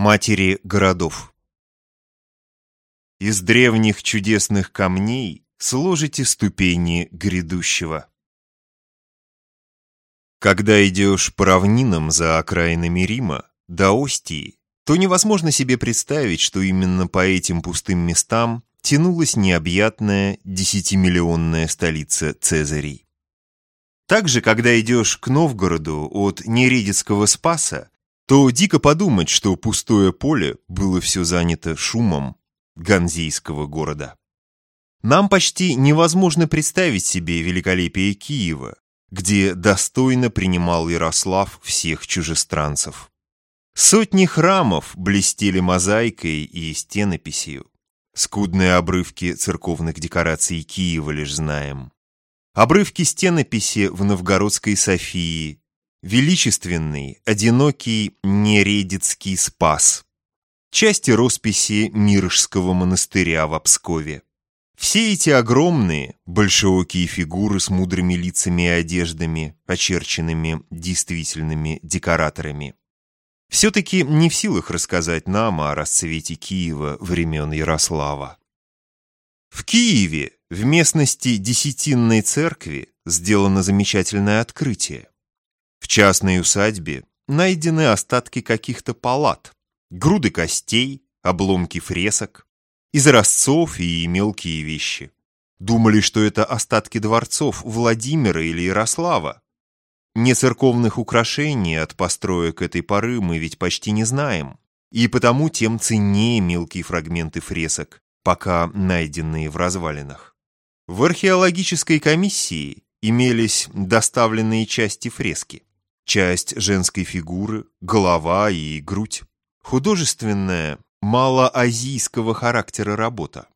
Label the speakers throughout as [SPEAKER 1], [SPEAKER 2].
[SPEAKER 1] матери городов. Из древних чудесных камней сложите ступени грядущего. Когда идешь по равнинам за окраинами Рима, до Остии, то невозможно себе представить, что именно по этим пустым местам тянулась необъятная десятимиллионная столица Цезарей. Также, когда идешь к Новгороду от Нередицкого Спаса, то дико подумать, что пустое поле было все занято шумом ганзейского города. Нам почти невозможно представить себе великолепие Киева, где достойно принимал Ярослав всех чужестранцев. Сотни храмов блестели мозаикой и стенописью. Скудные обрывки церковных декораций Киева лишь знаем. Обрывки стенописи в Новгородской Софии, величественный, одинокий Нередицкий спас, части росписи Миржского монастыря в Пскове. Все эти огромные, большеокие фигуры с мудрыми лицами и одеждами, очерченными действительными декораторами. Все-таки не в силах рассказать нам о расцвете Киева времен Ярослава. В Киеве, в местности Десятинной церкви, сделано замечательное открытие. В частной усадьбе найдены остатки каких-то палат, груды костей, обломки фресок, изразцов и мелкие вещи. Думали, что это остатки дворцов Владимира или Ярослава. Не церковных украшений от построек этой поры мы ведь почти не знаем, и потому тем ценнее мелкие фрагменты фресок, пока найденные в развалинах. В археологической комиссии имелись доставленные части фрески часть женской фигуры, голова и грудь. Художественная, малоазийского характера работа.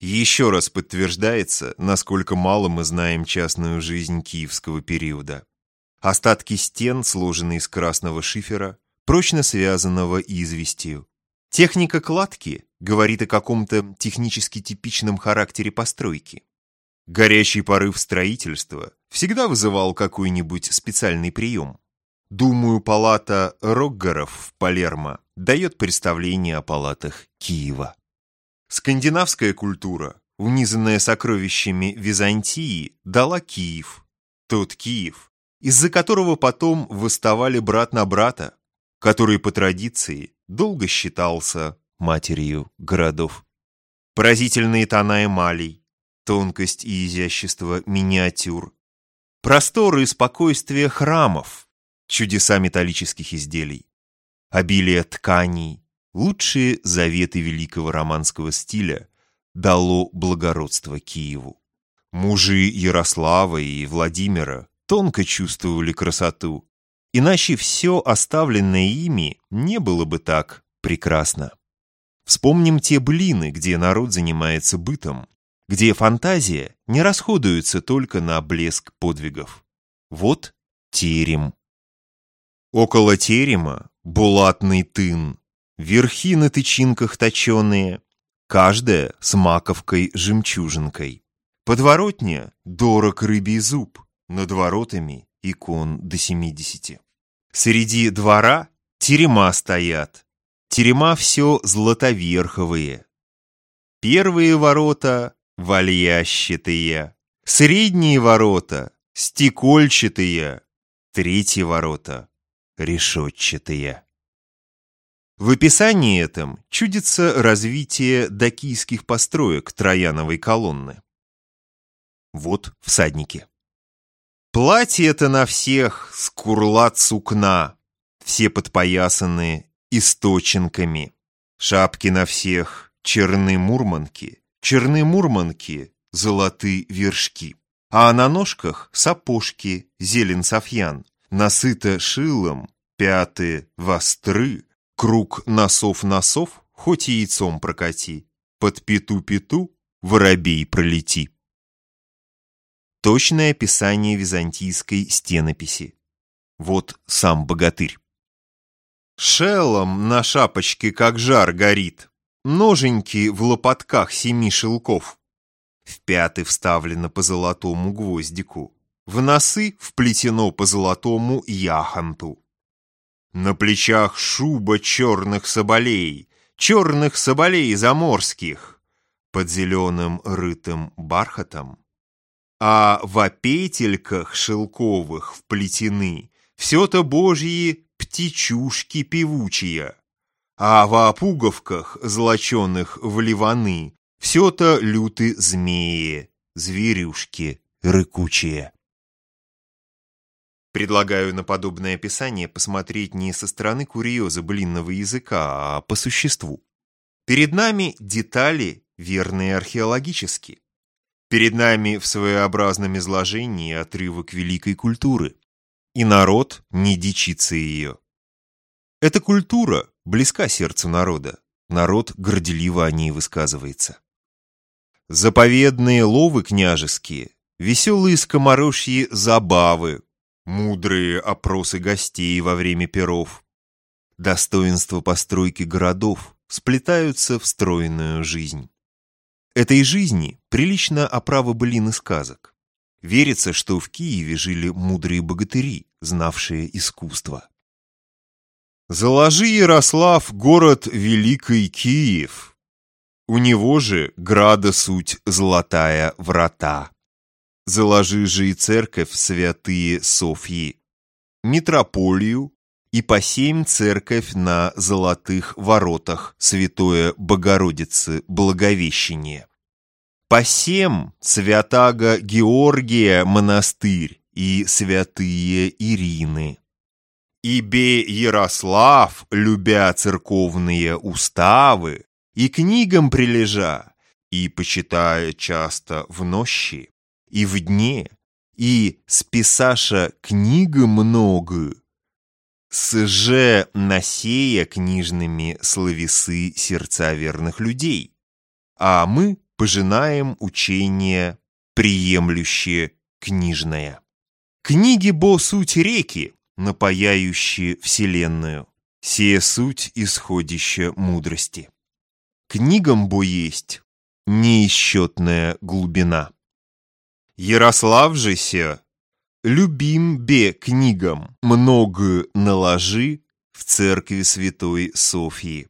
[SPEAKER 1] Еще раз подтверждается, насколько мало мы знаем частную жизнь киевского периода. Остатки стен, сложенные из красного шифера, прочно связанного известью. Техника кладки говорит о каком-то технически типичном характере постройки. Горячий порыв строительства всегда вызывал какой-нибудь специальный прием. Думаю, палата Роггаров в Палермо дает представление о палатах Киева. Скандинавская культура, унизанная сокровищами Византии, дала Киев. Тот Киев, из-за которого потом выставали брат на брата, который по традиции долго считался матерью городов. Поразительные тона эмалей, тонкость и изящество миниатюр, просторы и спокойствие храмов, чудеса металлических изделий, обилие тканей, лучшие заветы великого романского стиля дало благородство Киеву. Мужи Ярослава и Владимира тонко чувствовали красоту, иначе все оставленное ими не было бы так прекрасно. Вспомним те блины, где народ занимается бытом, где фантазия не расходуется только на блеск подвигов. Вот терем. Около терема булатный тын, верхи на тычинках точеные, каждая с маковкой-жемчужинкой. Подворотня — дорог рыбий зуб, над воротами икон до семидесяти. Среди двора терема стоят, терема все златоверховые. Первые ворота вальящатые, средние ворота стекольчатые, третьи ворота решетчатые. В описании этом чудится развитие докийских построек Трояновой колонны. Вот всадники. Платье-то на всех скурлат сукна, все подпоясаны источинками. Шапки на всех черны мурманки, черны мурманки, золоты вершки. А на ножках сапожки, зелен софьян, насыто шилом, пяты востры, круг носов-носов, хоть яйцом прокати, под пету-пету воробей пролети. Точное описание византийской стенописи. Вот сам богатырь. Шелом на шапочке как жар горит, Ноженьки в лопатках семи шелков. В пяты вставлено по золотому гвоздику. В носы вплетено по золотому яхонту. На плечах шуба черных соболей, черных соболей заморских, под зеленым рытым бархатом. А в опетельках шелковых вплетены все-то божьи птичушки певучие, а в опуговках, злоченных в ливаны, все-то люты змеи, зверюшки рыкучие. Предлагаю на подобное описание посмотреть не со стороны курьеза блинного языка, а по существу. Перед нами детали, верные археологически. Перед нами в своеобразном изложении отрывок великой культуры. И народ не дичится ее. Эта культура близка сердцу народа. Народ горделиво о ней высказывается. Заповедные ловы княжеские, веселые скоморожьи забавы, мудрые опросы гостей во время перов, достоинства постройки городов сплетаются в стройную жизнь. Этой жизни прилично оправа былин сказок. Верится, что в Киеве жили мудрые богатыри, знавшие искусство. Заложи, Ярослав, город Великий Киев. У него же града суть золотая врата. Заложи же и церковь святые Софьи, митрополию и по семь церковь на золотых воротах Святое Богородицы Благовещение. По семь святаго Георгия монастырь и святые Ирины. Ибе Ярослав, любя церковные уставы, и книгам прилежа, и почитая часто в нощи, и в дне, и списаша книга много, сже насея книжными словесы сердца верных людей, а мы пожинаем учение, приемлющее книжное. Книги бо суть реки, напаяющие вселенную, сея суть исходища мудрости. Книгам бо есть неисчетная глубина. Ярослав же се, любим бе книгам, много наложи в церкви святой Софии.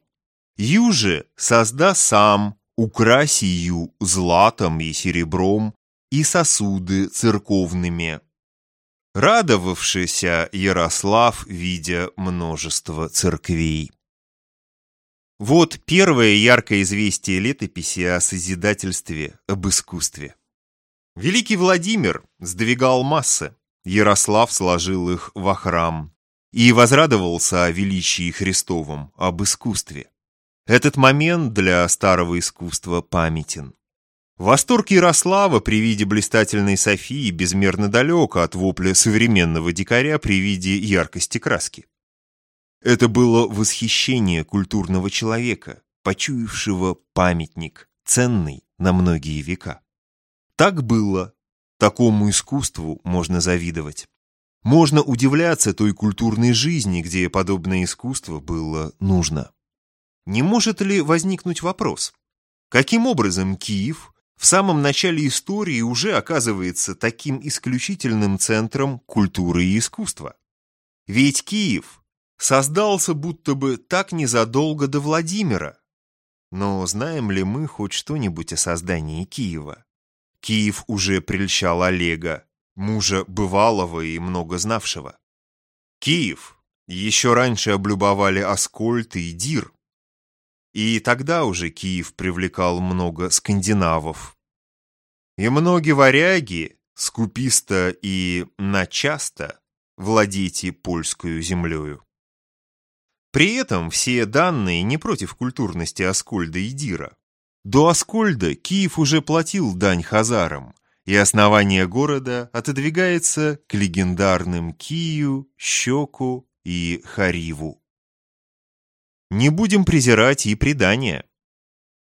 [SPEAKER 1] Юже созда сам, украси ю златом и серебром и сосуды церковными. Радовавшийся Ярослав, видя множество церквей. Вот первое яркое известие летописи о созидательстве, об искусстве. Великий Владимир сдвигал массы, Ярослав сложил их во храм и возрадовался о величии Христовом, об искусстве. Этот момент для старого искусства памятен. Восторг Ярослава при виде блистательной Софии безмерно далек от вопля современного дикаря при виде яркости краски. Это было восхищение культурного человека, почуявшего памятник, ценный на многие века. Так было. Такому искусству можно завидовать. Можно удивляться той культурной жизни, где подобное искусство было нужно. Не может ли возникнуть вопрос? Каким образом Киев в самом начале истории уже оказывается таким исключительным центром культуры и искусства? Ведь Киев создался будто бы так незадолго до Владимира. Но знаем ли мы хоть что-нибудь о создании Киева? Киев уже прельщал Олега, мужа бывалого и много знавшего. Киев еще раньше облюбовали Аскольд и Дир. И тогда уже Киев привлекал много скандинавов. И многие варяги, скуписто и начасто, владейте польскую землею. При этом все данные не против культурности Аскольда и Дира. До Аскольда Киев уже платил дань хазарам, и основание города отодвигается к легендарным Кию, Щеку и Хариву. Не будем презирать и предания.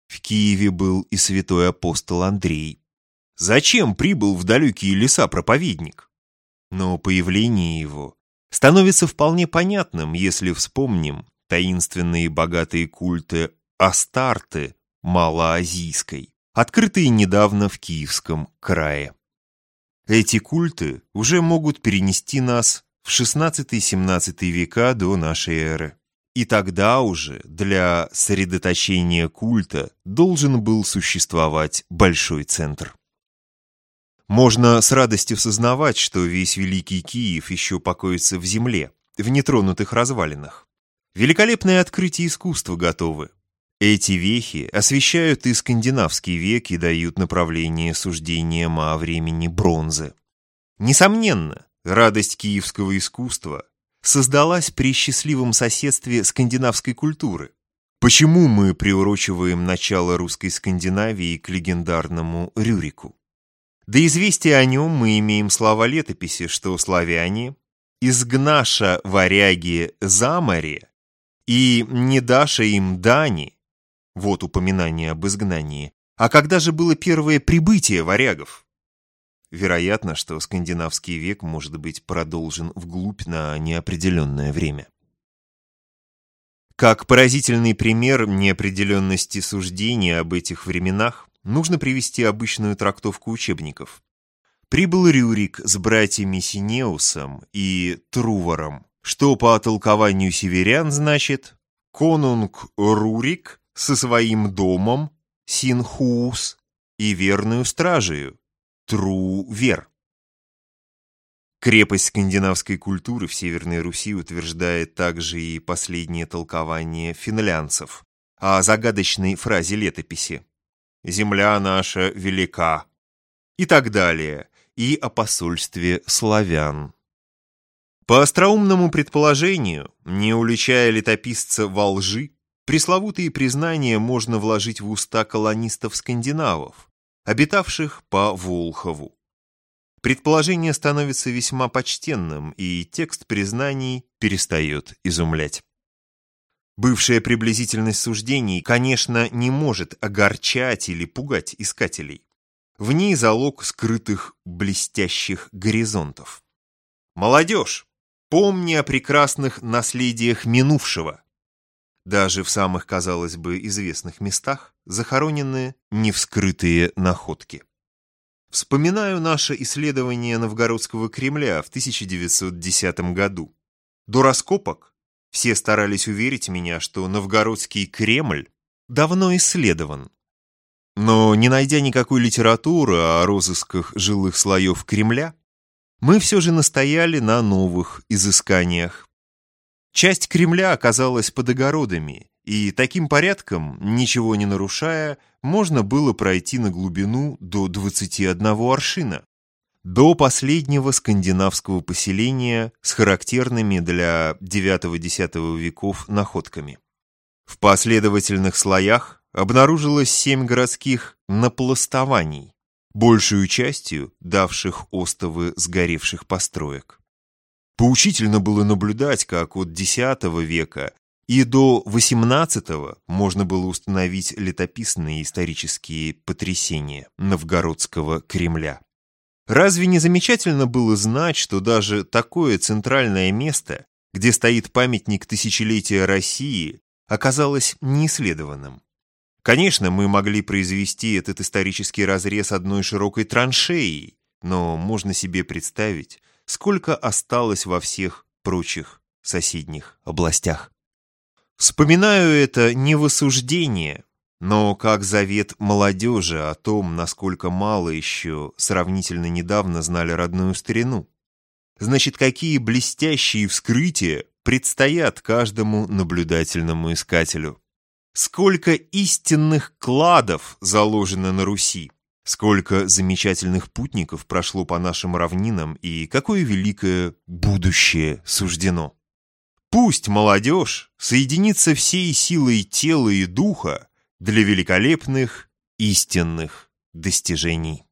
[SPEAKER 1] В Киеве был и святой апостол Андрей. Зачем прибыл в далекие леса проповедник? Но появление его становится вполне понятным, если вспомним таинственные богатые культы Астарты Малоазийской, открытые недавно в Киевском крае. Эти культы уже могут перенести нас в XVI-XVII века до нашей эры. И тогда уже для сосредоточения культа должен был существовать большой центр. Можно с радостью сознавать, что весь Великий Киев еще покоится в земле, в нетронутых развалинах. Великолепные открытия искусства готовы. Эти вехи освещают и скандинавский век и дают направление суждениям о времени бронзы. Несомненно, радость киевского искусства создалась при счастливом соседстве скандинавской культуры. Почему мы приурочиваем начало русской Скандинавии к легендарному Рюрику? До известия о нем мы имеем слова летописи, что славяне «изгнаша варяги за море» и «не даша им дани» — вот упоминание об изгнании. А когда же было первое прибытие варягов? Вероятно, что скандинавский век может быть продолжен вглубь на неопределенное время. Как поразительный пример неопределенности суждения об этих временах, нужно привести обычную трактовку учебников. Прибыл Рюрик с братьями Синеусом и Трувором, что по толкованию северян значит «конунг Рурик со своим домом Синхуус и верную стражею Трувер». Крепость скандинавской культуры в Северной Руси утверждает также и последнее толкование финлянцев о загадочной фразе летописи земля наша велика» и так далее, и о посольстве славян. По остроумному предположению, не уличая летописца во лжи, пресловутые признания можно вложить в уста колонистов-скандинавов, обитавших по Волхову. Предположение становится весьма почтенным, и текст признаний перестает изумлять. Бывшая приблизительность суждений, конечно, не может огорчать или пугать искателей. В ней залог скрытых блестящих горизонтов. Молодежь, помни о прекрасных наследиях минувшего. Даже в самых, казалось бы, известных местах захоронены невскрытые находки. Вспоминаю наше исследование Новгородского Кремля в 1910 году. До раскопок все старались уверить меня, что новгородский Кремль давно исследован. Но не найдя никакой литературы о розысках жилых слоев Кремля, мы все же настояли на новых изысканиях. Часть Кремля оказалась под огородами, и таким порядком, ничего не нарушая, можно было пройти на глубину до 21 аршина до последнего скандинавского поселения с характерными для IX-X веков находками. В последовательных слоях обнаружилось семь городских напластований, большую частью давших остовы сгоревших построек. Поучительно было наблюдать, как от X века и до XVIII можно было установить летописные исторические потрясения Новгородского Кремля. Разве не замечательно было знать, что даже такое центральное место, где стоит памятник тысячелетия России, оказалось неисследованным? Конечно, мы могли произвести этот исторический разрез одной широкой траншеей, но можно себе представить, сколько осталось во всех прочих соседних областях. Вспоминаю это не в осуждение, но как завет молодежи о том, насколько мало еще сравнительно недавно знали родную старину. Значит, какие блестящие вскрытия предстоят каждому наблюдательному искателю. Сколько истинных кладов заложено на Руси, сколько замечательных путников прошло по нашим равнинам и какое великое будущее суждено. Пусть молодежь соединится всей силой тела и духа для великолепных истинных достижений.